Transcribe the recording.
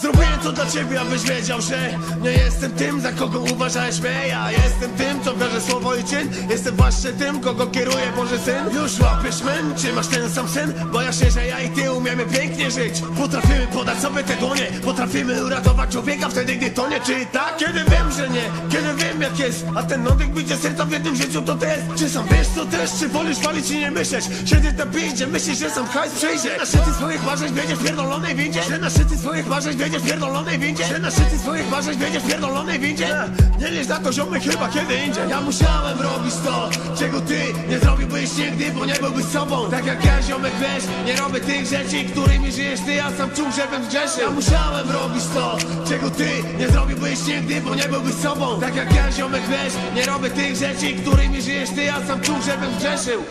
Zrobiłem to dla ciebie, abyś wiedział, że Nie jestem tym, za kogo uważałeś mnie. Ja jestem tym, co bierze słowo i czyn Jestem właśnie tym, kogo kieruje Boży Syn. Już łapiesz men, czy masz ten sam sen? Boję się, że ja i ty umiemy pięknie żyć. Potrafimy podać sobie te dłonie. Potrafimy uratować człowieka wtedy, gdy to nie Czy tak? Kiedy wiem, jak jest A ten notyk bicie serca w jednym życiu to test Czy sam wiesz co też, czy wolisz palić i nie myśleć? Siedzieć na pięcie, myślisz, że sam hajs przejdzie. Na szczyty swoich marzeń wiedziesz w pierdolonej windzie. Że na szczyty swoich marzeń wiedziesz w pierdolonej windzie. Że na szczyty swoich marzeń wiedziesz w pierdolonej windzie. Nie liesz na to ziomek chyba kiedy indziej. Ja musiałem robić to, czego ty nigdy Bo nie byłbyś sobą, tak jak ja ziomek wiesz Nie robię tych rzeczy, którymi żyjesz ty. Ja sam czuł, żebym zgrzeszył. Ja musiałem robić to, czego ty nie zrobiłbyś nigdy Bo nie byłbyś sobą, tak jak ja ziomek wiesz Nie robię tych rzeczy, którymi żyjesz ty. Ja sam czuł, żebym zgrzeszył